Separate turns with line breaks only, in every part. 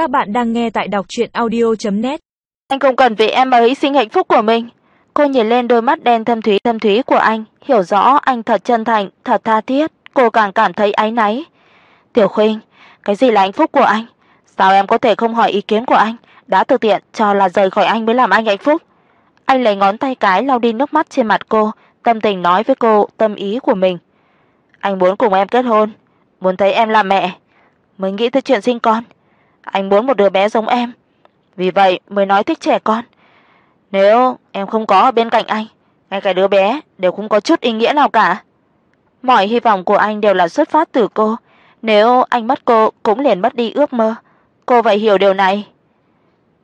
Các bạn đang nghe tại đọc audio net
Anh không cần vì em mà hy sinh hạnh phúc của mình. Cô nhìn lên đôi mắt đen thâm thúy thâm thúy của anh, hiểu rõ anh thật chân thành, thật tha thiết, cô càng cảm thấy áy náy. "Tiểu Khuynh, cái gì là hạnh phúc của anh? Sao em có thể không hỏi ý kiến của anh, đã tự tiện cho là rời khỏi anh mới làm anh hạnh phúc?" Anh lấy ngón tay cái lau đi nước mắt trên mặt cô, tâm tình nói với cô tâm ý của mình. "Anh muốn cùng em kết hôn, muốn thấy em làm mẹ, mới nghĩ tới chuyện sinh con. Anh muốn một đứa bé giống em, vì vậy mới nói thích trẻ con. Nếu em không có ở bên cạnh anh, ngay cả đứa bé đều không có chút ý nghĩa nào cả." Mọi hy vọng của anh đều là xuất phát từ cô, nếu anh mất cô cũng liền mất đi ước mơ. Cô vậy hiểu điều này.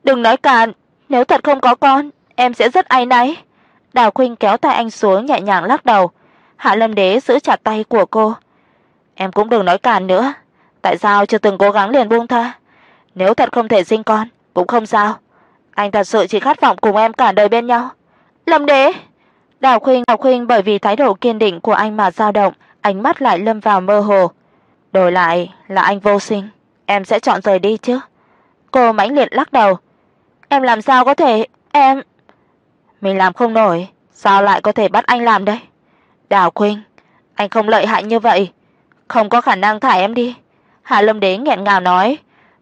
Đừng nói càn, nếu thật không có con, em sẽ rất áy náy. Đào Khuynh kéo tay anh xuống nhẹ nhàng lắc đầu. Hạ Lâm Đế giữ chặt tay của cô. Em cũng đừng nói càn nữa, tại sao chưa từng cố gắng liền buông tha? Nếu thật không thể sinh con, cũng không sao. Anh thật sự chỉ khát vọng cùng em cả đời bên nhau. Lâm Đế. Đào Khuynh, Đào Khuynh bởi vì thái độ kiên định của anh mà dao động, ánh mắt lại lâm vào mơ hồ. Đổi lại là anh vô sinh, em sẽ chọn rời đi chứ? Cô mãnh liệt lắc đầu. Em làm sao có thể, em Mình làm không nổi, sao lại có thể bắt anh làm đây? Đào Khuynh, anh không lợi hại như vậy, không có khả năng thả em đi." Hạ Lâm Đế nghẹn ngào nói.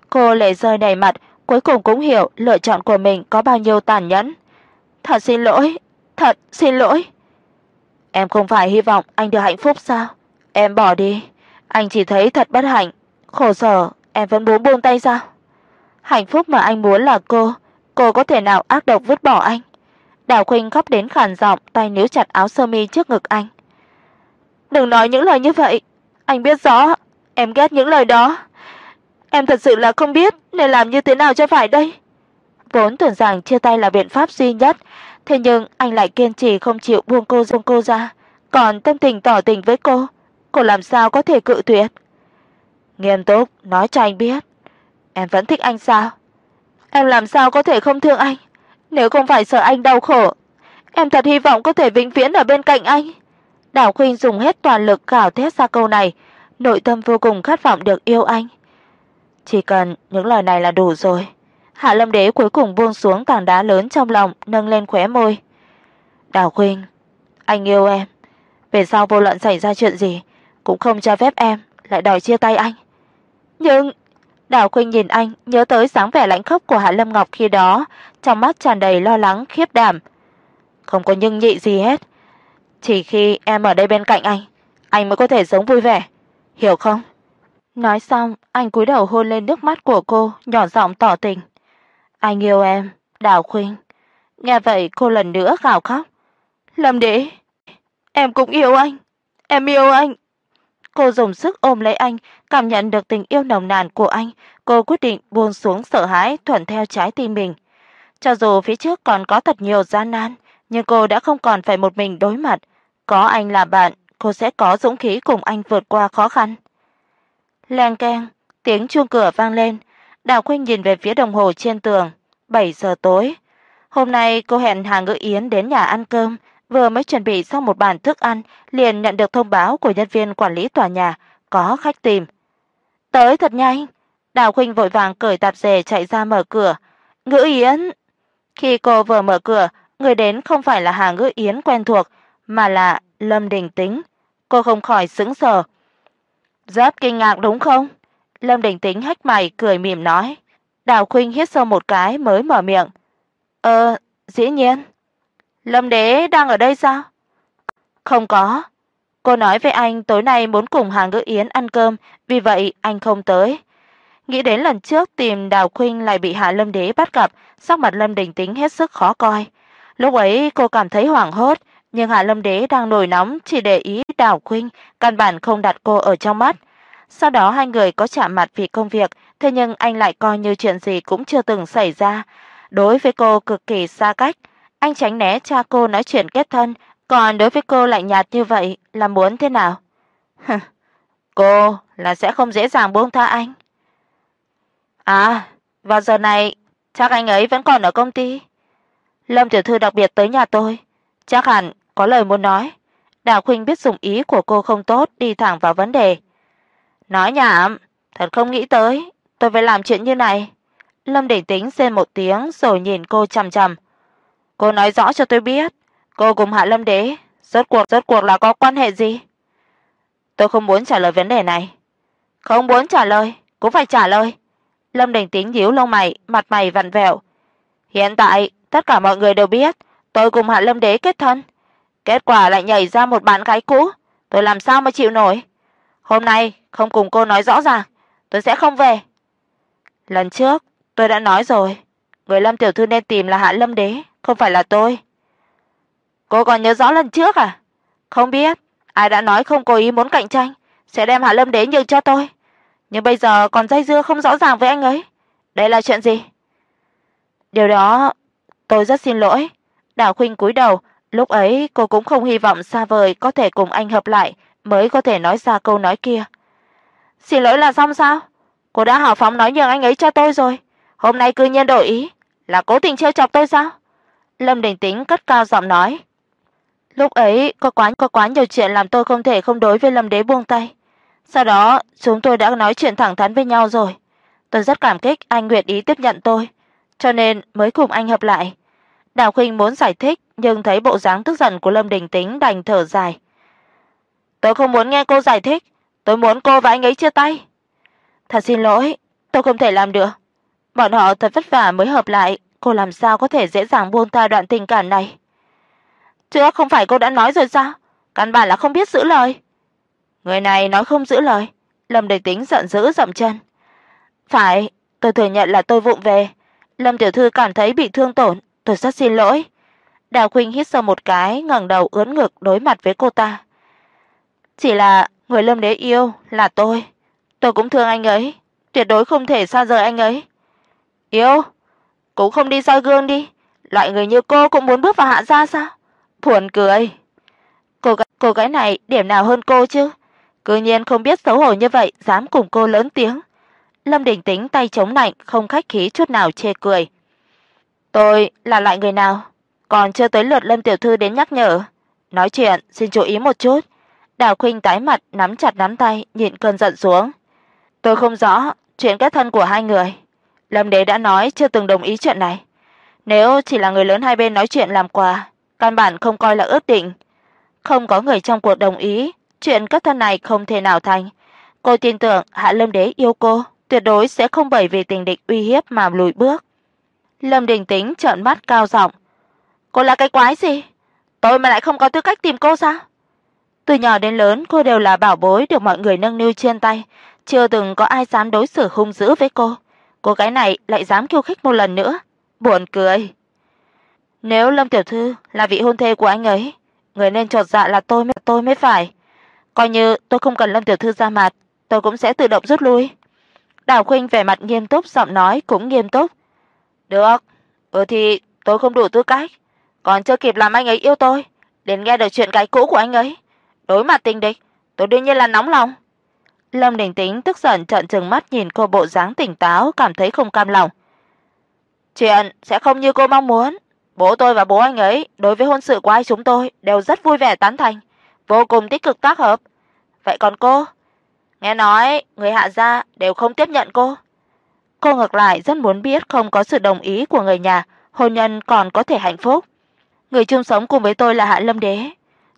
Cô lệ rơi đầy mặt, cuối cùng cũng hiểu lựa chọn của mình có bao nhiêu tàn nhẫn. "Thật xin lỗi, thật xin lỗi." Em không phải hy vọng anh được hạnh phúc sao? Em bỏ đi, anh chỉ thấy thật bất hạnh, khổ sở, em vẫn muốn buông tay sao? Hạnh phúc mà anh muốn là cô, cô có thể nào ác độc vứt bỏ anh? Đào Khuynh khóc đến khàn giọng, tay níu chặt áo sơ mi trước ngực anh. "Đừng nói những lời như vậy, anh biết rõ, em ghét những lời đó. Em thật sự là không biết nên làm như thế nào cho phải đây." Vốn tưởng rằng chia tay là biện pháp duy nhất, thế nhưng anh lại kiên trì không chịu buông cô dung cô ra, còn tâm tình tỏ tình với cô, cô làm sao có thể cự tuyệt? Nghiêm túc nói cho anh biết, em vẫn thích anh sao? Em làm sao có thể không thương anh? Nếu không phải sợ anh đau khổ, em thật hy vọng có thể vĩnh viễn ở bên cạnh anh. Đào Khuynh dùng hết toàn lực gào thét ra câu này, nội tâm vô cùng khát vọng được yêu anh. Chỉ cần những lời này là đủ rồi. Hạ Lâm Đế cuối cùng buông xuống tảng đá lớn trong lòng, nâng lên khóe môi. "Đào Khuynh, anh yêu em. Về sau vô luận xảy ra chuyện gì, cũng không cho phép em lại đòi chia tay anh." Nhưng Đào Khuynh nhìn anh, nhớ tới dáng vẻ lãnh khốc của Hạ Lâm Ngọc khi đó, trong mắt tràn đầy lo lắng khiếp đảm. Không có nhưng nhị gì hết, chỉ khi em ở đây bên cạnh anh, anh mới có thể sống vui vẻ, hiểu không? Nói xong, anh cúi đầu hôn lên nước mắt của cô, nhỏ giọng tỏ tình. Anh yêu em, Đào Khuynh. Nghe vậy cô lần nữa gào khóc. Lâm Đế, em cũng yêu anh, em yêu anh. Cô dùng sức ôm lấy anh, cảm nhận được tình yêu nồng nàn của anh, cô quyết định buông xuống sợ hãi, thuận theo trái tim mình. Cho dù phía trước còn có thật nhiều gian nan, nhưng cô đã không còn phải một mình đối mặt, có anh là bạn, cô sẽ có dũng khí cùng anh vượt qua khó khăn. Leng keng, tiếng chuông cửa vang lên, Đào Khuynh nhìn về phía đồng hồ trên tường, 7 giờ tối. Hôm nay cô hẹn Hà Ngữ Yến đến nhà ăn cơm, vừa mới chuẩn bị xong một bàn thức ăn, liền nhận được thông báo của nhân viên quản lý tòa nhà có khách tìm. Tới thật nhanh. Đào Khuynh vội vàng cởi tạp dề chạy ra mở cửa. Ngữ Yến. Khi cô vừa mở cửa, người đến không phải là Hà Ngữ Yến quen thuộc, mà là Lâm Đình Tính. Cô không khỏi sững sờ. Rất kinh ngạc đúng không? Lâm Đình Tính hách mày cười mỉm nói. Đào Khuynh hít sâu một cái mới mở miệng. "Ờ, dĩ nhiên." Lâm Đế đang ở đây sao? Không có. Cô nói với anh tối nay muốn cùng Hà Ngữ Yến ăn cơm, vì vậy anh không tới. Nghĩ đến lần trước tìm Đào Khuynh lại bị Hạ Lâm Đế bắt gặp, sắc mặt Lâm Đình Tính hết sức khó coi. Lúc ấy cô cảm thấy hoảng hốt, nhưng Hạ Lâm Đế đang nổi nóng chỉ để ý Đào Khuynh, căn bản không đặt cô ở trong mắt. Sau đó hai người có chạm mặt vì công việc, thế nhưng anh lại coi như chuyện gì cũng chưa từng xảy ra. Đối với cô cực kỳ xa cách, anh tránh né cha cô nói chuyện kết thân, còn đối với cô lại nhạt như vậy là muốn thế nào? cô là sẽ không dễ dàng buông tha anh. À, vào giờ này chắc anh ấy vẫn còn ở công ty. Lâm tiểu thư đặc biệt tới nhà tôi, chắc hẳn có lời muốn nói. Đào Khuynh biết dụng ý của cô không tốt, đi thẳng vào vấn đề. Nói nhảm, thật không nghĩ tới, tôi phải làm chuyện như này. Lâm Đình Tính rên một tiếng rồi nhìn cô chằm chằm. "Cô nói rõ cho tôi biết, cô cùng Hạ Lâm Đế rốt cuộc rốt cuộc là có quan hệ gì?" "Tôi không muốn trả lời vấn đề này." "Không muốn trả lời, cũng phải trả lời." Lâm Đình Tính nhíu lông mày, mặt mày vặn vẹo. "Hiện tại tất cả mọi người đều biết, tôi cùng Hạ Lâm Đế kết thân, kết quả lại nhảy ra một bạn gái cũ, tôi làm sao mà chịu nổi? Hôm nay không cùng cô nói rõ ràng, tôi sẽ không về." Lần trước tôi đã nói rồi, người Lâm tiểu thư nên tìm là Hạ Lâm Đế, không phải là tôi. Cô còn nhớ rõ lần trước à? Không biết, ai đã nói không cố ý muốn cạnh tranh, sẽ đem Hạ Lâm Đế nhường cho tôi, nhưng bây giờ còn dây dưa không rõ ràng với anh ấy. Đây là chuyện gì? Điều đó tôi rất xin lỗi. Đào Khuynh cúi đầu, lúc ấy cô cũng không hy vọng xa vời có thể cùng anh hợp lại mới có thể nói ra câu nói kia. Xin lỗi là xong sao? Cô đã hào phóng nói nhường anh ấy cho tôi rồi, hôm nay cư nhiên đổi ý, là cố tình trêu chọc tôi sao? Lâm Đình Tính cất cao giọng nói. Lúc ấy có quá có quá nhiều chuyện làm tôi không thể không đối với Lâm Đế buông tay. Sau đó, chúng tôi đã nói chuyện thẳng thắn với nhau rồi. Tôi rất cảm kích anh nguyện ý tiếp nhận tôi, cho nên mới cùng anh hợp lại. Đào Khuynh muốn giải thích, nhưng thấy bộ dáng tức giận của Lâm Đình Tính đành thở dài. Tôi không muốn nghe cô giải thích, tôi muốn cô và anh ấy chia tay. Thật xin lỗi, tôi không thể làm được. Bọn họ thật vất vả mới hợp lại, cô làm sao có thể dễ dàng buông tha đoạn tình cảm này? Chưa không phải cô đã nói rồi sao? Căn bản là không biết giữ lời. Người này nói không giữ lời, Lâm Đình Tính giận dữ dậm chân. "Phải, tôi thừa nhận là tôi vụng về." Lâm tiểu thư cảm thấy bị thương tổn, tôi rất xin lỗi. Đào Khuynh hít sâu một cái, ngẩng đầu ưỡn ngực đối mặt với cô ta. "Chỉ là người Lâm Đế yêu là tôi, tôi cũng thương anh ấy, tuyệt đối không thể xa rời anh ấy." "Yêu? Cũng không đi soi gương đi, loại người như cô cũng muốn bước vào hạ gia sao?" Buồn cười. Cô cô gái này điểm nào hơn cô chứ? Cư nhiên không biết xấu hổ như vậy, dám cùng cô lớn tiếng. Lâm Đình Tính tay chống lạnh, không khách khí chút nào chê cười. "Tôi là loại người nào? Còn chưa tới lượt Lâm tiểu thư đến nhắc nhở. Nói chuyện xin chú ý một chút." Đào Khuynh tái mặt, nắm chặt nắm tay, nhịn cơn giận xuống. "Tôi không rõ chuyện kết thân của hai người. Lâm Đế đã nói chưa từng đồng ý chuyện này. Nếu chỉ là người lớn hai bên nói chuyện làm quà, căn bản không coi là ước định. Không có người trong cuộc đồng ý, chuyện kết thân này không thể nào thành. Cô tin tưởng Hạ Lâm Đế yêu cô, tuyệt đối sẽ không bởi vì tình địch uy hiếp mà lùi bước. Lâm Đình Tính trợn mắt cao giọng, "Cô là cái quái gì? Tôi mà lại không có tư cách tìm cô sao?" Từ nhỏ đến lớn cô đều là bảo bối được mọi người nâng niu trên tay, chưa từng có ai dám đối xử hung dữ với cô. Cô gái này lại dám khiêu khích một lần nữa, buồn cười. Nếu Lâm tiểu thư là vị hôn thê của anh ấy, người nên chột dạ là tôi mới tôi mới phải. Coi như tôi không cần Lâm tiểu thư ra mặt, tôi cũng sẽ tự động rút lui. Đào Khuynh vẻ mặt nghiêm túc, giọng nói cũng nghiêm túc. Được, ừ thì tôi không đủ tư cách, còn chưa kịp làm anh ấy yêu tôi, đến nghe được chuyện cái cũ của anh ấy. Đối mặt tình địch, tôi đương nhiên là nóng lòng. Lâm Đình Tính tức giận trợn trừng mắt nhìn cô bộ dáng tỉnh táo, cảm thấy không cam lòng. Chuyện sẽ không như cô mong muốn, bố tôi và bố anh ấy đối với hôn sự của hai chúng tôi đều rất vui vẻ tán thành, vô cùng tích cực tác hợp. Vậy còn cô? Nghe nói người hạ gia đều không tiếp nhận cô. Cô ngược lại rất muốn biết không có sự đồng ý của người nhà, hôn nhân còn có thể hạnh phúc. Người chung sống cùng với tôi là Hạ Lâm Đế,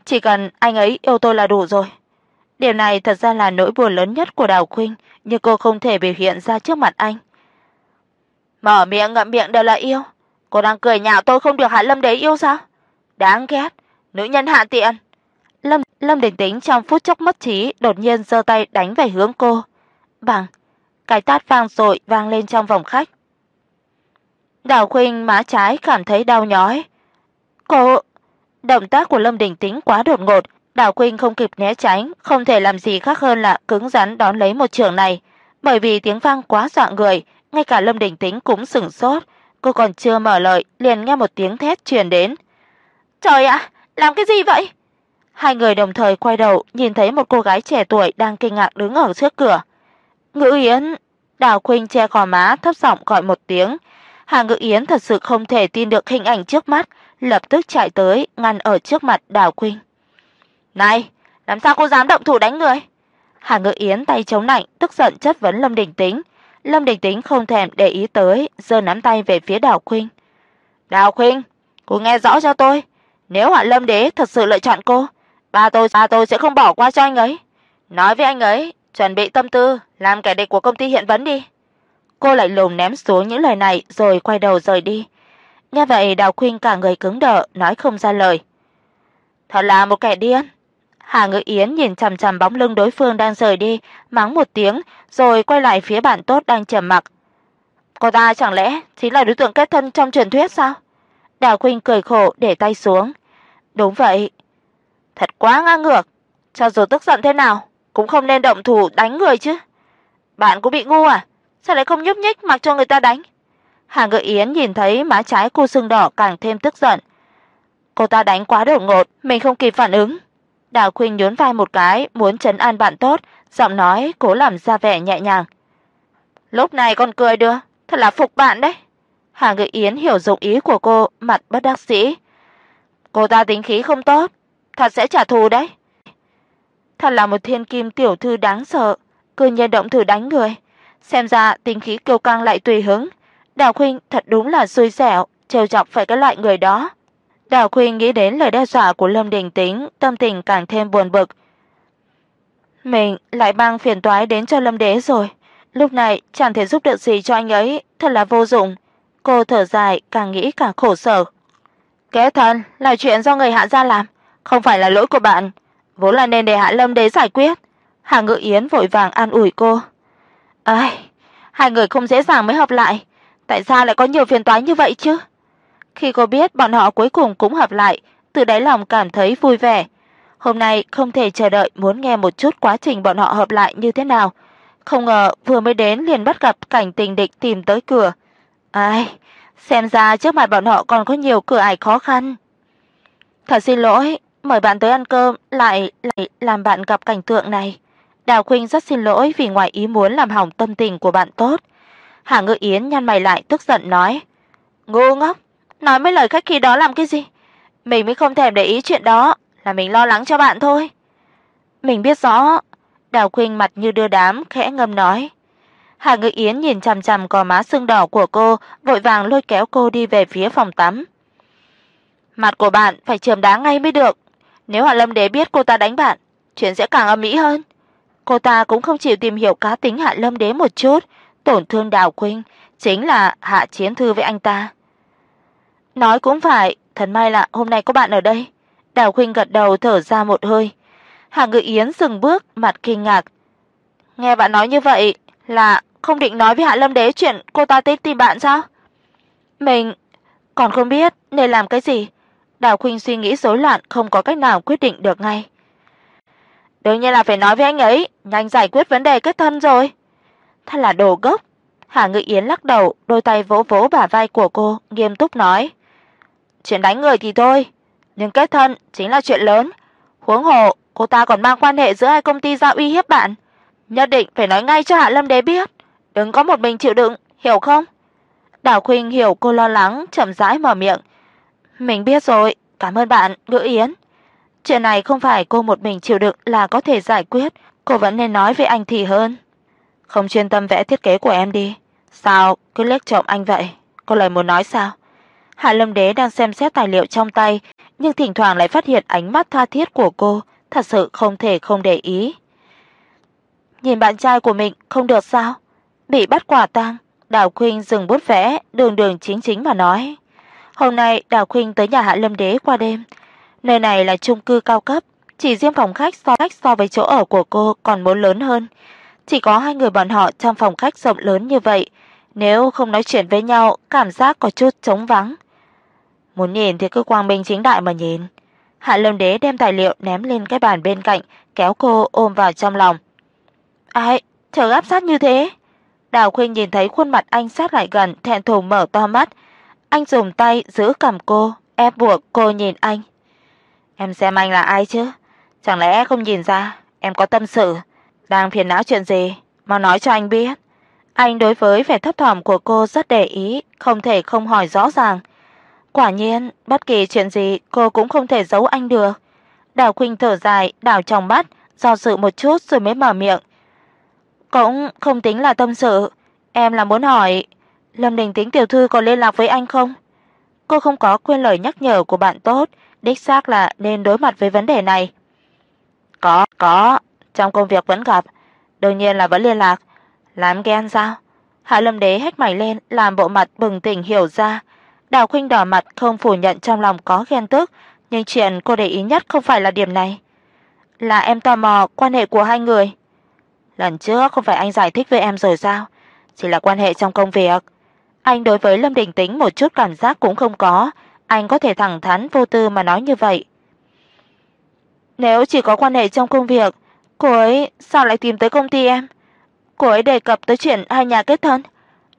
chỉ cần anh ấy yêu tôi là đủ rồi. Điều này thật ra là nỗi buồn lớn nhất của Đào Khuynh, nhưng cô không thể biểu hiện ra trước mặt anh. Mở miệng ngậm miệng đều là yêu, cô đang cười nhạo tôi không được Hạ Lâm Đế yêu sao? Đáng ghét, nữ nhân hạ tiện. Lâm Lâm Đình Tính trong phút chốc mất trí, đột nhiên giơ tay đánh về hướng cô. Bằng, cái tát vang dội vang lên trong phòng khách. Đào Khuynh má trái cảm thấy đau nhói. Cô, động tác của Lâm Đình Tính quá đột ngột, Đào Khuynh không kịp né tránh, không thể làm gì khác hơn là cứng rắn đón lấy một trường này, bởi vì tiếng vang quá dọa người, ngay cả Lâm Đình Tính cũng sửng sốt, cô còn chưa mở lời, liền nghe một tiếng thét truyền đến. "Trời ạ, làm cái gì vậy?" Hai người đồng thời quay đầu, nhìn thấy một cô gái trẻ tuổi đang kinh ngạc đứng ở trước cửa. "Ngữ Yến." Đào Khuynh che gò má, thấp giọng gọi một tiếng. Hà Ngữ Yến thật sự không thể tin được hình ảnh trước mắt, lập tức chạy tới ngăn ở trước mặt Đào Khuynh. "Này, làm sao cô dám động thủ đánh người?" Hà Ngữ Yến tay chống lạnh, tức giận chất vấn Lâm Đình Tính. Lâm Đình Tính không thèm để ý tới, giơ nắm tay về phía Đào Khuynh. "Đào Khuynh, cô nghe rõ cho tôi, nếu Hạ Lâm Đế thật sự lựa chọn cô, ba tôi ba tôi sẽ không bỏ qua cho anh ấy. Nói với anh ấy, chuẩn bị tâm tư, làm kẻ địch của công ty hiện vấn đi." Cô lại lùng ném xuống những lời này rồi quay đầu rời đi. Nghe vậy Đào Khuynh cả người cứng đờ, nói không ra lời. Thật là một kẻ điên. Hà Ngự Yến nhìn chằm chằm bóng lưng đối phương đang rời đi, mắng một tiếng, rồi quay lại phía bạn tốt đang trầm mặc. Cô ta chẳng lẽ chính là đối tượng kết thân trong truyền thuyết sao? Đào Khuynh cười khổ để tay xuống. Đúng vậy. Thật quá ngang ngược, cho dù tức giận thế nào cũng không nên động thủ đánh người chứ. Bạn cũng bị ngu à? Sao lại không nhúc nhích mặc cho người ta đánh? Hà Ngự Yến nhìn thấy má trái cô sưng đỏ càng thêm tức giận. Cô ta đánh quá đột ngột, mình không kịp phản ứng. Đào Khuynh nhún vai một cái, muốn trấn an bạn tốt, giọng nói cố làm ra vẻ nhẹ nhàng. Lúc này còn cười được, thật là phục bạn đấy. Hà Ngự Yến hiểu dụng ý của cô, mặt bất đắc dĩ. Cô ta tính khí không tốt, thật sẽ trả thù đấy. Thật là một thiên kim tiểu thư đáng sợ, cư nhiên động thử đánh người, xem ra tính khí kiêu căng lại tùy hứng. Đào Khuynh thật đúng là xui xẻo, trêu chọc phải cái loại người đó. Đào Khuynh nghĩ đến lời đe dọa của Lâm Đình Tính, tâm tình càng thêm buồn bực. Mình lại mang phiền toái đến cho Lâm Đế rồi, lúc này chẳng thể giúp được gì cho anh ấy, thật là vô dụng. Cô thở dài, càng nghĩ càng khổ sở. Kế thân là chuyện do người Hạ gia làm, không phải là lỗi của bạn, vốn là nên để Hạ Lâm Đế giải quyết. Hạ Ngự Yến vội vàng an ủi cô. Ai, hai người không dễ dàng mới hợp lại, tại sao lại có nhiều phiền toái như vậy chứ? Khi cô biết bọn họ cuối cùng cũng hợp lại, từ đáy lòng cảm thấy vui vẻ. Hôm nay không thể chờ đợi muốn nghe một chút quá trình bọn họ hợp lại như thế nào. Không ngờ vừa mới đến liền bắt gặp cảnh tình địch tìm tới cửa. Ai, xem ra trước mặt bọn họ còn có nhiều cửa ải khó khăn. Thật xin lỗi, mời bạn tới ăn cơm lại lại làm bạn gặp cảnh tượng này. Đào Khuynh rất xin lỗi vì ngoài ý muốn làm hỏng tâm tình của bạn tốt. Hà Ngự Yến nhăn mày lại tức giận nói: "Ngu ngốc, nói mấy lời khách khí đó làm cái gì? Mình mới không thèm để ý chuyện đó, là mình lo lắng cho bạn thôi." Mình biết rõ, Đào Khuynh mặt như đưa đám khẽ ngâm nói. Hà Ngự Yến nhìn chằm chằm gò má sưng đỏ của cô, vội vàng lôi kéo cô đi về phía phòng tắm. Mặt của bạn phải chườm đá ngay mới được, nếu Hạ Lâm Đế biết cô ta đánh bạn, chuyện sẽ càng âm ĩ hơn. Cô ta cũng không chịu tìm hiểu cá tính Hạ Lâm Đế một chút, tổn thương Đào Khuynh chính là hạ chiến thư với anh ta. Nói cũng phải, thần may là hôm nay có bạn ở đây. Đào Khuynh gật đầu thở ra một hơi. Hạ Ngự Yến dừng bước, mặt kinh ngạc. Nghe bạn nói như vậy là không định nói với Hạ Lâm Đế chuyện cô ta tới tìm bạn sao? Mình còn không biết nên làm cái gì. Đào Khuynh suy nghĩ rối loạn, không có cách nào quyết định được ngay. Đương nhiên là phải nói với anh ấy, nhanh giải quyết vấn đề kết thân rồi. Thật là đồ gốc. Hà Ngự Yến lắc đầu, đôi tay vỗ vỗ bả vai của cô, nghiêm túc nói: "Chuyện đánh người thì thôi, nhưng kết thân chính là chuyện lớn, huống hồ cô ta còn mang quan hệ giữa hai công ty ra uy hiếp bạn, nhất định phải nói ngay cho Hạ Lâm Đế biết, đừng có một mình chịu đựng, hiểu không?" Đào Khuynh hiểu cô lo lắng, chậm rãi mở miệng. "Mình biết rồi, cảm ơn bạn, Ngự Yến." Chuyện này không phải cô một mình chịu đựng là có thể giải quyết, cô vẫn nên nói với anh thì hơn. Không chuyên tâm vẽ thiết kế của em đi. Sao cứ liếc trộm anh vậy? Có lời muốn nói sao? Hạ Lâm Đế đang xem xét tài liệu trong tay, nhưng thỉnh thoảng lại phát hiện ánh mắt tha thiết của cô, thật sự không thể không để ý. Nhìn bạn trai của mình không được sao? Bị bắt quả tang, Đào Khuynh dừng bút vẽ, đường đường chính chính mà nói. Hôm nay Đào Khuynh tới nhà Hạ Lâm Đế qua đêm, Nơi này là chung cư cao cấp, chỉ riêng phòng khách so khách so với chỗ ở của cô còn muốn lớn hơn. Chỉ có hai người bọn họ trong phòng khách rộng lớn như vậy, nếu không nói chuyện với nhau, cảm giác có chút trống vắng. Muốn nhìn thì cứ quang minh chính đại mà nhìn. Hạ Lâm Đế đem tài liệu ném lên cái bàn bên cạnh, kéo cô ôm vào trong lòng. "Ai, chờ áp sát như thế?" Đào Khuynh nhìn thấy khuôn mặt anh sát lại gần, thẹn thùng mở to mắt. Anh dùng tay giữ cằm cô, ép buộc cô nhìn anh. Em xem anh là ai chứ? Chẳng lẽ không nhìn ra em có tâm sự, đang phiền não chuyện gì, mau nói cho anh biết. Anh đối với vẻ thấp thỏm của cô rất để ý, không thể không hỏi rõ ràng. Quả nhiên, bất kỳ chuyện gì cô cũng không thể giấu anh được. Đào Khuynh thở dài, đảo trong mắt, do dự một chút rồi mới mở miệng. Cũng không tính là tâm sự, Em là muốn hỏi, Lâm Đình Tĩnh tiểu thư có liên lạc với anh không? Cô không có quên lời nhắc nhở của bạn tốt, đích xác là nên đối mặt với vấn đề này. Có, có, trong công việc vẫn gặp, đương nhiên là vẫn liên lạc. Làm ghen sao? Hạ Lâm Đế hét mày lên, làm bộ mặt bừng tỉnh hiểu ra. Đào Khuynh đỏ mặt không phủ nhận trong lòng có ghen tức, nhưng chuyện cô để ý nhất không phải là điểm này. Là em tò mò quan hệ của hai người. Lần trước không phải anh giải thích với em rồi sao? Chỉ là quan hệ trong công việc. Anh đối với Lâm Đình Tính một chút cảm giác cũng không có, anh có thể thẳng thắn vô tư mà nói như vậy. Nếu chỉ có quan hệ trong công việc, cô ấy sao lại tìm tới công ty em? Cô ấy đề cập tới chuyện hai nhà kết thân.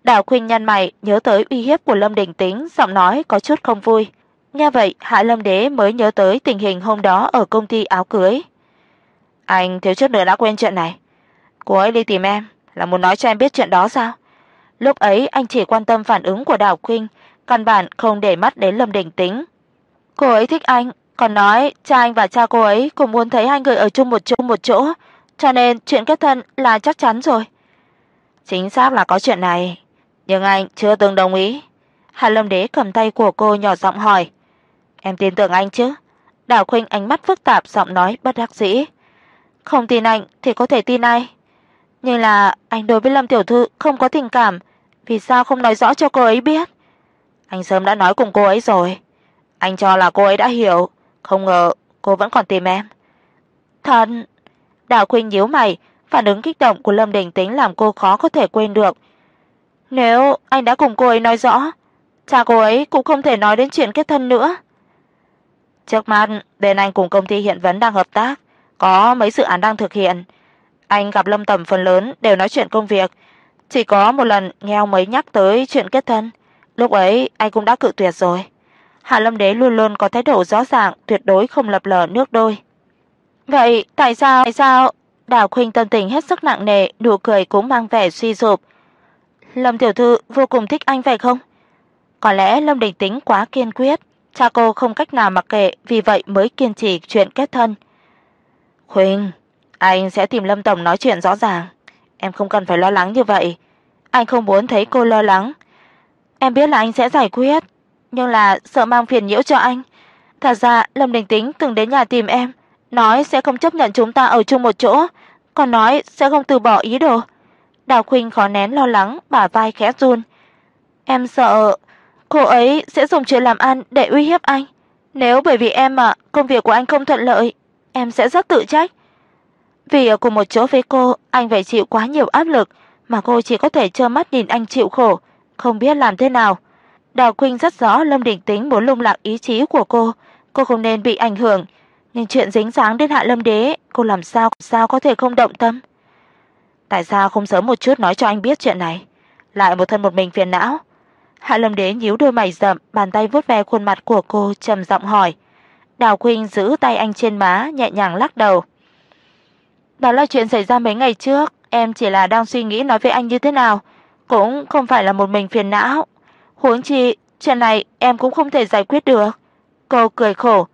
Đào Khuynh nhăn mày, nhớ tới uy hiếp của Lâm Đình Tính, giọng nói có chút không vui. Nghe vậy, Hạ Lâm Đế mới nhớ tới tình hình hôm đó ở công ty áo cưới. Anh thiếu chút nữa đã quên chuyện này. Cô ấy đi tìm em là muốn nói cho em biết chuyện đó sao? Lúc ấy anh chỉ quan tâm phản ứng của Đào Khuynh, căn bản không để mắt đến Lâm Đình Tính. Cô ấy thích anh, còn nói cha anh và cha cô ấy cùng muốn thấy hai người ở chung một chỗ một chỗ, cho nên chuyện kết thân là chắc chắn rồi. Chính xác là có chuyện này, nhưng anh chưa từng đồng ý. Hà Lâm Đế cầm tay của cô nhỏ giọng hỏi, "Em tin tưởng anh chứ?" Đào Khuynh ánh mắt phức tạp giọng nói bất đắc dĩ. "Không tin anh thì có thể tin ai? Như là anh đối với Lâm tiểu thư không có tình cảm, vì sao không nói rõ cho cô ấy biết?" Anh sớm đã nói cùng cô ấy rồi. Anh cho là cô ấy đã hiểu, không ngờ cô vẫn còn tìm em. Thần, Đào Khuynh nhíu mày, phản ứng kích động của Lâm Đình Tính làm cô khó có thể quên được. Nếu anh đã cùng cô ấy nói rõ, cha cô ấy cũng không thể nói đến chuyện kết thân nữa. Trước mắt, bên anh cùng công ty hiện vẫn đang hợp tác, có mấy dự án đang thực hiện. Anh gặp Lâm Tầm phần lớn đều nói chuyện công việc, chỉ có một lần nghe ông ấy nhắc tới chuyện kết thân, lúc ấy anh cũng đã cự tuyệt rồi. Hạ Lâm Đế luôn luôn có thái độ rõ ràng, tuyệt đối không lập lờ nước đôi. Vậy tại sao tại sao Đào Khuynh tâm tình hết sức nặng nề, nụ cười cũng mang vẻ suy sụp. Lâm tiểu thư vô cùng thích anh phải không? Có lẽ Lâm Đình Tính quá kiên quyết, cha cô không cách nào mặc kệ, vì vậy mới kiên trì chuyện kết thân. "Khuynh, anh sẽ tìm Lâm tổng nói chuyện rõ ràng, em không cần phải lo lắng như vậy. Anh không muốn thấy cô lo lắng. Em biết là anh sẽ giải quyết, nhưng là sợ mang phiền nhiễu cho anh. Thật ra Lâm Đình Tính từng đến nhà tìm em, nói sẽ không chấp nhận chúng ta ở chung một chỗ, còn nói sẽ không từ bỏ ý đồ. Đào Khuynh khó nén lo lắng, bả vai khẽ run. Em sợ cô ấy sẽ dùng chuyện làm ăn để uy hiếp anh. Nếu bởi vì em mà công việc của anh không thuận lợi, em sẽ rất tự trách. Vì ở cùng một chỗ với cô, anh phải chịu quá nhiều áp lực, mà cô chỉ có thể trơ mắt nhìn anh chịu khổ, không biết làm thế nào. Đào Khuynh rất rõ Lâm Đình Tính muốn lung lạc ý chí của cô, cô không nên bị ảnh hưởng, nhưng chuyện dính dáng đến Hạ Lâm Đế, cô làm sao sao có thể không động tâm? Tại sao không sớm một chút nói cho anh biết chuyện này? Lại một thân một mình phiền não. Hạ Lâm Đế nhíu đôi mày rậm, bàn tay vuốt ve khuôn mặt của cô trầm giọng hỏi. Đào Khuynh giữ tay anh trên má, nhẹ nhàng lắc đầu. Đó là chuyện xảy ra mấy ngày trước, em chỉ là đang suy nghĩ nói với anh như thế nào, cũng không phải là một mình phiền não. Huống chi, chuyện này em cũng không thể giải quyết được." Cô cười khổ.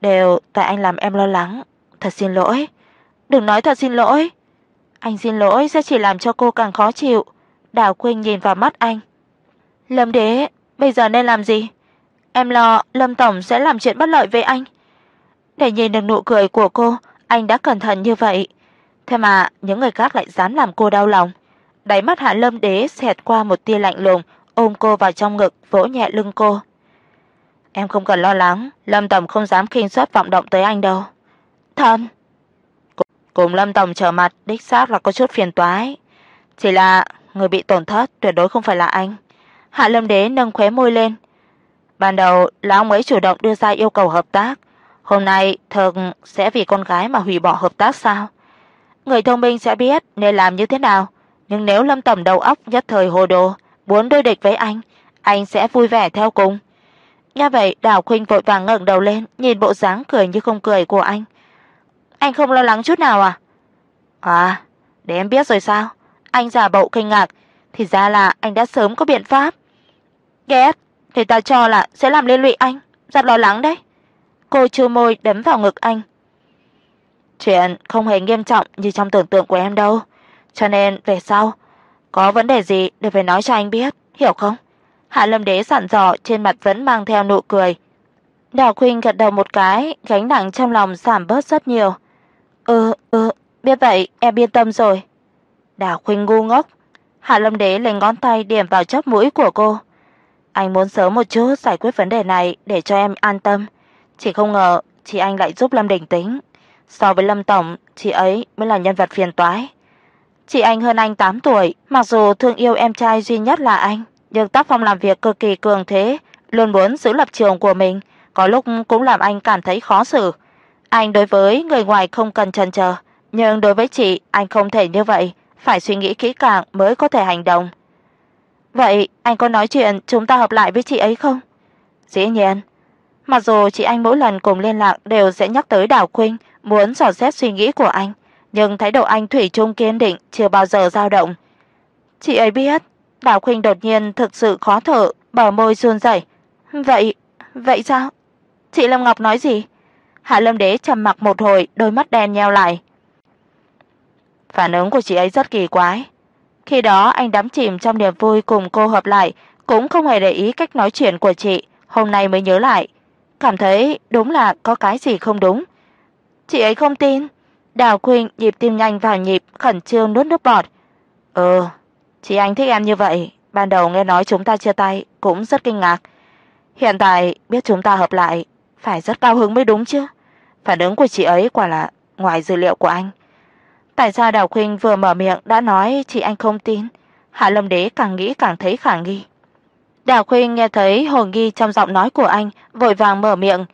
"Đều tại anh làm em lo lắng, thật xin lỗi." "Đừng nói thật xin lỗi." "Anh xin lỗi sẽ chỉ làm cho cô càng khó chịu." Đào Khuynh nhìn vào mắt anh. "Lâm Đế, bây giờ nên làm gì?" "Em lo Lâm tổng sẽ làm chuyện bất lợi với anh." Để nhìn được nụ cười của cô, anh đã cẩn thận như vậy, thế mà những người khác lại dám làm cô đau lòng. Đáy mắt Hạ Lâm Đế xẹt qua một tia lạnh lùng, ôm cô vào trong ngực, vỗ nhẹ lưng cô. Em không cần lo lắng, Lâm tổng không dám khinh suất vọng động tới anh đâu. Thân. Cùng Lâm tổng trở mặt, đích xác là có chút phiền toái, chỉ là người bị tổn thất tuyệt đối không phải là anh. Hạ Lâm Đế nâng khóe môi lên. Ban đầu là ông ấy chủ động đưa ra yêu cầu hợp tác, hôm nay thật sẽ vì con gái mà hủy bỏ hợp tác sao? Người thông minh sẽ biết nên làm như thế nào, nhưng nếu Lâm Tầm đầu óc nhất thời hồ đồ, muốn đối địch với anh, anh sẽ vui vẻ theo cùng. Nghe vậy, Đào Khuynh vội vàng ngẩng đầu lên, nhìn bộ dáng cười như không cười của anh. Anh không lo lắng chút nào à? À, để em biết rồi sao? Anh giả bộ kinh ngạc, thì ra là anh đã sớm có biện pháp. Ghét, thì ta cho là sẽ làm liên lụy anh, rất lo lắng đấy. Cô chu môi đấm vào ngực anh. Chuyện không hề nghiêm trọng như trong tưởng tượng của em đâu, cho nên về sau Có vấn đề gì đều phải nói cho anh biết, hiểu không? Hạ Lâm Đế sẵn dò, trên mặt vẫn mang theo nụ cười. Đào Khuynh gật đầu một cái, gánh nặng trong lòng giảm bớt rất nhiều. "Ừ, ừ, biết vậy, em yên tâm rồi." Đào Khuynh ngu ngốc. Hạ Lâm Đế lấy ngón tay điểm vào chóp mũi của cô. "Anh muốn sớm một chút giải quyết vấn đề này để cho em an tâm, chỉ không ngờ chị anh lại giúp Lâm Đình tính. So với Lâm tổng, chị ấy mới là nhân vật phiền toái." Chị anh hơn anh 8 tuổi, mặc dù thương yêu em trai duy nhất là anh, nhưng tác phong làm việc cực kỳ cường thế, luôn muốn giữ lập trường của mình, có lúc cũng làm anh cảm thấy khó xử. Anh đối với người ngoài không cần chần chờ, nhưng đối với chị, anh không thể như vậy, phải suy nghĩ kỹ càng mới có thể hành động. Vậy anh có nói chuyện chúng ta hợp lại với chị ấy không? Dĩ nhiên. Mặc dù chị anh mỗi lần cùng liên lạc đều sẽ nhắc tới Đào Khuynh, muốn dò xét suy nghĩ của anh, nhưng thái độ anh thủy chung kiên định, chưa bao giờ dao động. Chị ấy biết, Đào Khuynh đột nhiên thực sự khó thở, bờ môi run rẩy. "Vậy, vậy sao? Chị Lâm Ngọc nói gì?" Hạ Lâm Đế trầm mặc một hồi, đôi mắt đen nheo lại. Phản ứng của chị ấy rất kỳ quái. Khi đó anh đắm chìm trong niềm vui cùng cô hợp lại, cũng không hề để ý cách nói chuyện của chị, hôm nay mới nhớ lại, cảm thấy đúng là có cái gì không đúng. Chị ấy không tin. Đào Khuynh nhịp tim nhanh vào nhịp, khẩn trương nuốt nước bọt. "Ừ, chị anh thích em như vậy, ban đầu nghe nói chúng ta chia tay cũng rất kinh ngạc. Hiện tại biết chúng ta hợp lại, phải rất cao hứng mới đúng chứ." Phản ứng của chị ấy quả là ngoài dự liệu của anh. Tại sao Đào Khuynh vừa mở miệng đã nói chị anh không tin? Hạ Lâm Đế càng nghĩ càng thấy khả nghi. Đào Khuynh nghe thấy hồ nghi trong giọng nói của anh, vội vàng mở miệng.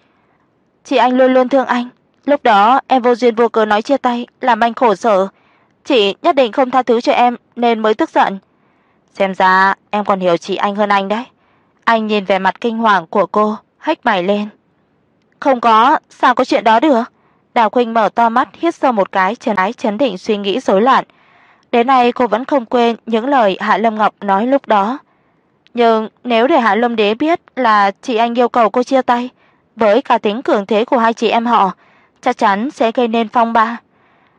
"Chị anh luôn luôn thương anh, lúc đó em vô duyên vô cớ nói chia tay, làm anh khổ sở, chị nhất định không tha thứ cho em nên mới tức giận. Xem ra em còn hiểu chị anh hơn anh đấy." Anh nhìn vẻ mặt kinh hoàng của cô, hách mày lên. "Không có, sao có chuyện đó được?" Đào Khuynh mở to mắt, hít sâu một cái, trấn ái chấn định suy nghĩ rối loạn. Đến nay cô vẫn không quên những lời Hạ Lâm Ngọc nói lúc đó. Nhưng nếu để Hạ Lâm Đế biết là chị anh yêu cầu cô chia tay, với cả tính cường thế của hai chị em họ, chắc chắn sẽ gây nên phong ba.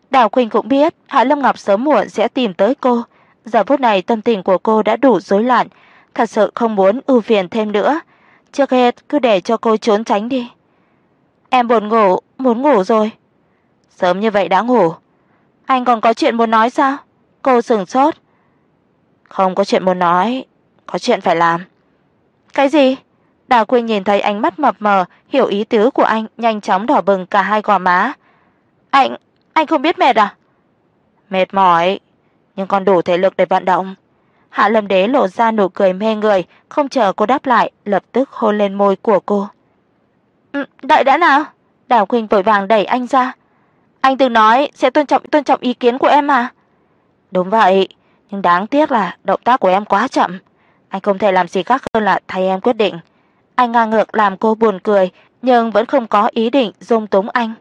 Đào Khuynh cũng biết Hạ Lâm Ngọc sớm muộn sẽ tìm tới cô, giờ phút này tâm tình của cô đã đủ rối loạn, thật sự không muốn ưu phiền thêm nữa. Trước hết cứ để cho cô trốn tránh đi. Em buồn ngủ, muốn ngủ rồi. Sớm như vậy đã ngủ. Anh còn có chuyện muốn nói sao? Cô sững sốt. Không có chuyện muốn nói, có chuyện phải làm. Cái gì? Đào Quynh nhìn thấy ánh mắt mập mờ, hiểu ý tứ của anh, nhanh chóng đỏ bừng cả hai gò má. "Anh, anh không biết mệt à?" "Mệt mỏi, nhưng còn đủ thể lực để vận động." Hạ Lâm Đế lộ ra nụ cười mê người, không chờ cô đáp lại, lập tức hôn lên môi của cô. "Ừ, đợi đã nào." Đào Khuynh vội vàng đẩy anh ra. "Anh từng nói sẽ tôn trọng tôn trọng ý kiến của em mà." "Đúng vậy, nhưng đáng tiếc là động tác của em quá chậm. Anh không thể làm gì khác hơn là thay em quyết định." Anh ngang ngược làm cô buồn cười, nhưng vẫn không có ý định dung túng anh.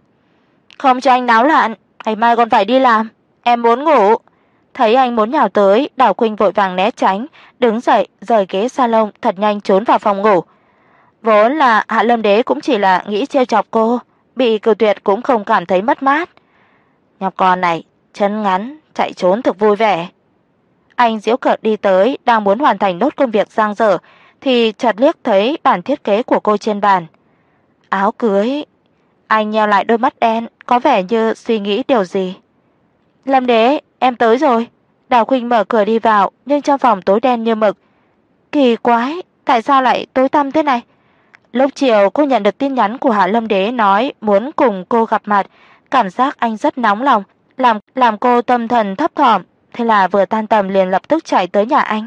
"Không cho anh náo loạn, ngày mai còn phải đi làm, em muốn ngủ." Thấy anh muốn nhào tới, Đào Khuynh vội vàng né tránh, đứng dậy rời ghế salon thật nhanh trốn vào phòng ngủ. Vốn là Hạ Lâm Đế cũng chỉ là nghĩ trêu chọc cô, bị cự tuyệt cũng không cảm thấy mất mát. Nhóc con này, chân ngắn, chạy trốn thực vui vẻ. Anh giễu cợt đi tới, đang muốn hoàn thành nốt công việc dang dở thì chợt liếc thấy bản thiết kế của cô trên bàn. Áo cưới. Anh nheo lại đôi mắt đen, có vẻ như suy nghĩ điều gì. "Lâm Đế, em tới rồi." Đào Khuynh mở cửa đi vào, nhưng trong phòng tối đen như mực. Kỳ quái, tại sao lại tối tăm thế này? Lúc chiều cô nhận được tin nhắn của Hạ Lâm Đế nói muốn cùng cô gặp mặt, cảm giác anh rất nóng lòng, làm làm cô tâm thần thấp thỏm, thế là vừa tan tầm liền lập tức chạy tới nhà anh.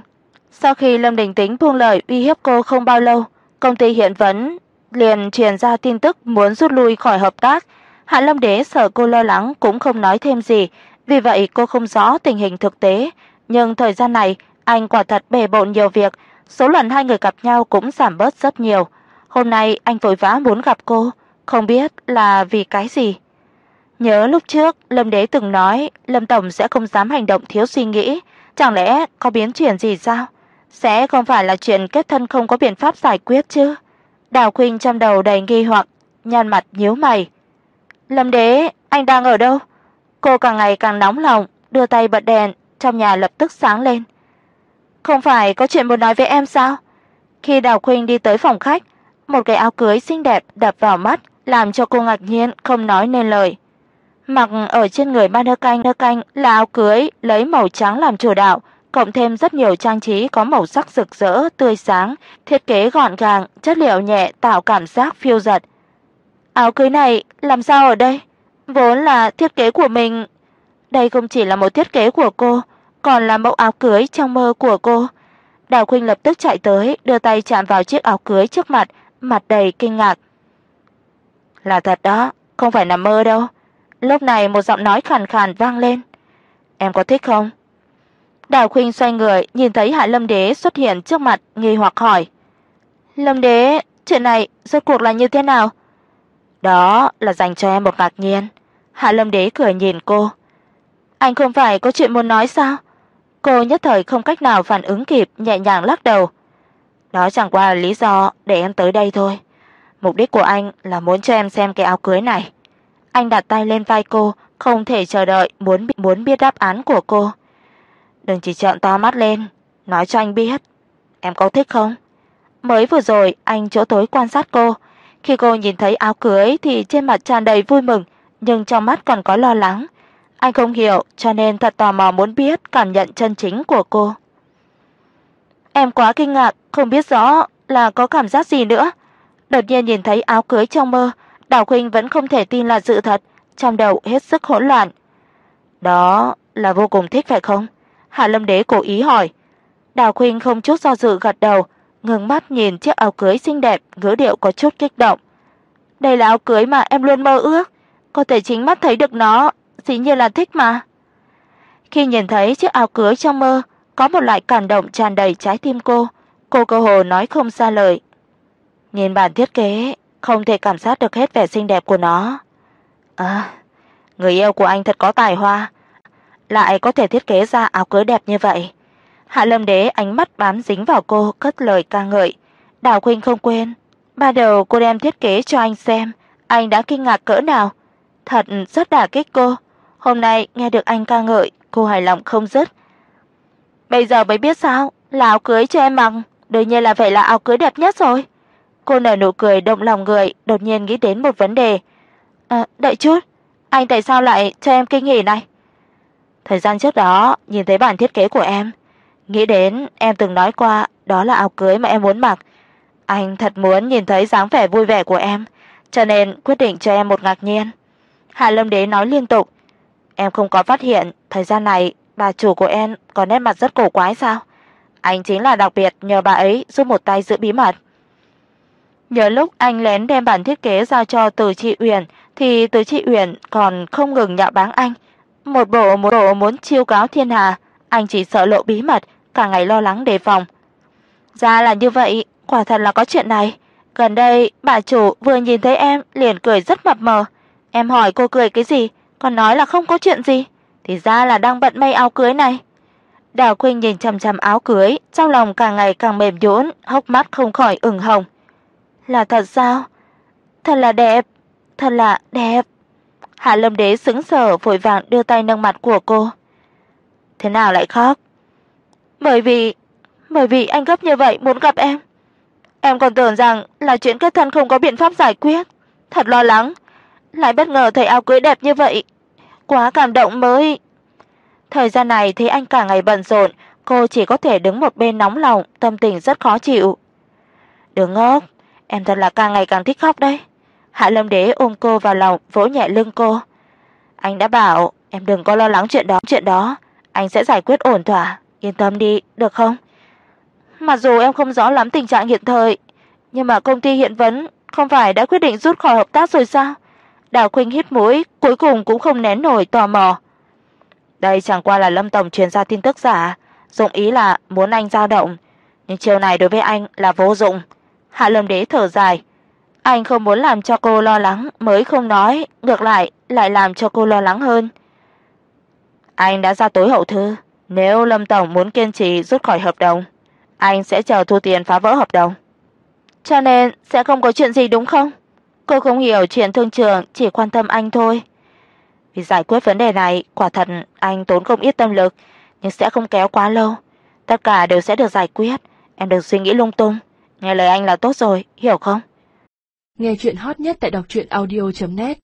Sau khi Lâm Đình Tính buông lời uy hiếp cô không bao lâu, công ty hiện vấn liền truyền ra tin tức muốn rút lui khỏi hợp tác. Hạ Lâm Đế sợ cô lo lắng cũng không nói thêm gì, vì vậy cô không rõ tình hình thực tế, nhưng thời gian này anh quả thật bề bộn nhiều việc, số lần hai người gặp nhau cũng giảm bớt rất nhiều. Hôm nay anh vội vã muốn gặp cô, không biết là vì cái gì. Nhớ lúc trước Lâm Đế từng nói Lâm tổng sẽ không dám hành động thiếu suy nghĩ, chẳng lẽ có biến chuyển gì sao? Sẽ không phải là chuyện kết thân không có biện pháp giải quyết chứ? Đào Khuynh trong đầu đầy nghi hoặc, nhăn mặt nhíu mày. "Lâm Đế, anh đang ở đâu?" Cô càng ngày càng nóng lòng, đưa tay bật đèn, trong nhà lập tức sáng lên. không phải có chuyện muốn nói với em sao?" Khi Đào Khuynh đi tới phòng khách, một cái áo cưới xinh đẹp đập vào mắt, làm cho cô ngạc nhiên không nói nên lời. Mặc ở trên người Ban Đơ Canh, nơ Canh là áo cưới lấy màu trắng làm chủ đạo, cộng thêm rất nhiều trang trí có màu sắc rực rỡ, tươi sáng, thiết kế gọn gàng, chất liệu nhẹ tạo cảm giác phiêu dật. Áo cưới này làm sao ở đây? Vốn là thiết kế của mình. Đây không chỉ là một thiết kế của cô, còn là mẫu áo cưới trong mơ của cô. Đào Khuynh lập tức chạy tới, đưa tay chạm vào chiếc áo cưới trước mặt, mặt đầy kinh ngạc. Là thật đó, không phải nằm mơ đâu. Lúc này một giọng nói khàn khàn vang lên. Em có thích không? Đào Khuynh xoay người, nhìn thấy Hạ Lâm Đế xuất hiện trước mặt, nghi hoặc hỏi: "Lâm Đế, chuyện này rốt cuộc là như thế nào?" "Đó là dành cho em một ngạc nhiên." Hạ Lâm Đế cười nhìn cô. "Anh không phải có chuyện muốn nói sao?" Cô nhất thời không cách nào phản ứng kịp, nhẹ nhàng lắc đầu. "Đó chẳng qua là lý do để em tới đây thôi. Mục đích của anh là muốn cho em xem cái áo cưới này." Anh đặt tay lên vai cô, không thể chờ đợi muốn muốn biết đáp án của cô. Đừng chỉ trợn to mắt lên, nói cho anh biết, em có thích không? Mới vừa rồi anh chỗ tối quan sát cô, khi cô nhìn thấy áo cưới thì trên mặt tràn đầy vui mừng, nhưng trong mắt còn có lo lắng. Anh không hiểu, cho nên thật tò mò muốn biết cảm nhận chân chính của cô. Em quá kinh ngạc, không biết rõ là có cảm giác gì nữa. Đột nhiên nhìn thấy áo cưới trong mơ, Đào Khuynh vẫn không thể tin là sự thật, trong đầu hết sức hỗn loạn. Đó là vô cùng thích phải không? Hạ Lâm Đế cố ý hỏi. Đào Khuynh không chút do dự gật đầu, ngừng mắt nhìn chiếc áo cưới xinh đẹp, ngữ điệu có chút kích động. Đây là áo cưới mà em luôn mơ ước, có thể chính mắt thấy được nó, dĩ nhiên là thích mà. Khi nhìn thấy chiếc áo cưới trong mơ, có một loại cảm động tràn đầy trái tim cô, cô cơ hồ nói không ra lời. Nhìn bản thiết kế, không thể cảm giác được hết vẻ xinh đẹp của nó. À, người yêu của anh thật có tài hoa, lại có thể thiết kế ra áo cưới đẹp như vậy. Hạ Lâm Đế ánh mắt bám dính vào cô, cất lời ca ngợi. Đào Khuynh không quên, ban đầu cô đem thiết kế cho anh xem, anh đã kinh ngạc cỡ nào, thật rất đả kích cô. Hôm nay nghe được anh ca ngợi, cô hài lòng không dứt. Bây giờ mới biết sao, là áo cưới cho em mặc, đương nhiên là phải là áo cưới đẹp nhất rồi. Cô nở nụ cười động lòng người, đột nhiên nghĩ đến một vấn đề. À, đợi chút, anh tại sao lại cho em kinh nghỉ này? Thời gian trước đó, nhìn thấy bản thiết kế của em, nghĩ đến em từng nói qua đó là áo cưới mà em muốn mặc. Anh thật muốn nhìn thấy dáng vẻ vui vẻ của em, cho nên quyết định cho em một ngạc nhiên. Hạ Lâm Đế nói liên tục, em không có phát hiện thời gian này bà chủ của em có nét mặt rất cổ quái sao? Anh chính là đặc biệt nhờ bà ấy giúp một tay giữ bí mật. Nhớ lúc anh lén đem bản thiết kế giao cho Từ Trị Uyển thì Từ Trị Uyển còn không ngừng nhạo báng anh, một bộ một bộ muốn chiêu cáo thiên hà, anh chỉ sợ lộ bí mật, cả ngày lo lắng đề phòng. Ra là như vậy, quả thật là có chuyện này. Gần đây, bà chủ vừa nhìn thấy em liền cười rất mập mờ. Em hỏi cô cười cái gì, còn nói là không có chuyện gì, thì ra là đang bận may áo cưới này. Đào Khuynh nhìn chằm chằm áo cưới, trong lòng càng ngày càng mềm nhũn, hốc mắt không khỏi ửng hồng. Là thật sao? Thật là đẹp, thật là đẹp. Hạ Lâm Đế sững sờ vội vàng đưa tay nâng mặt của cô. Thế nào lại khóc? Bởi vì bởi vì anh gấp như vậy muốn gặp em. Em còn tưởng rằng là chuyện kết thân không có biện pháp giải quyết, thật lo lắng, lại bất ngờ thấy áo cưới đẹp như vậy, quá cảm động mới. Thời gian này thấy anh cả ngày bận rộn, cô chỉ có thể đứng một bên nóng lòng, tâm tình rất khó chịu. Đừng ngốc, em thật là càng ngày càng thích khóc đấy. Hạ Lâm Đế ôm cô vào lòng, vỗ nhẹ lưng cô. Anh đã bảo em đừng có lo lắng chuyện đó, chuyện đó, anh sẽ giải quyết ổn thỏa, yên tâm đi, được không? Mặc dù em không rõ lắm tình trạng hiện thời, nhưng mà công ty hiện vấn không phải đã quyết định rút khỏi hợp tác rồi sao? Đào Khuynh hít mũi, cuối cùng cũng không nén nổi tò mò. Đây chẳng qua là Lâm tổng truyền ra tin tức giả, dụng ý là muốn anh dao động, nhưng chiều này đối với anh là vô dụng. Hạ Lâm Đế thở dài, anh không muốn làm cho cô lo lắng mới không nói, ngược lại lại làm cho cô lo lắng hơn. Anh đã ra tối hậu thư, nếu Lâm tổng muốn kiên trì rút khỏi hợp đồng, anh sẽ chờ thu tiền phá vỡ hợp đồng. Cho nên sẽ không có chuyện gì đúng không? Cô không hiểu chuyện thương trường chỉ quan tâm anh thôi. Vì giải quyết vấn đề này, quả thật anh tốn không ít tâm lực, nhưng sẽ không kéo quá lâu. tất cả đều sẽ được giải quyết, em đừng suy nghĩ lung tung, nghe lời anh là tốt rồi, hiểu không?
Nghe chuyện hot nhất tại đọc truyện audio net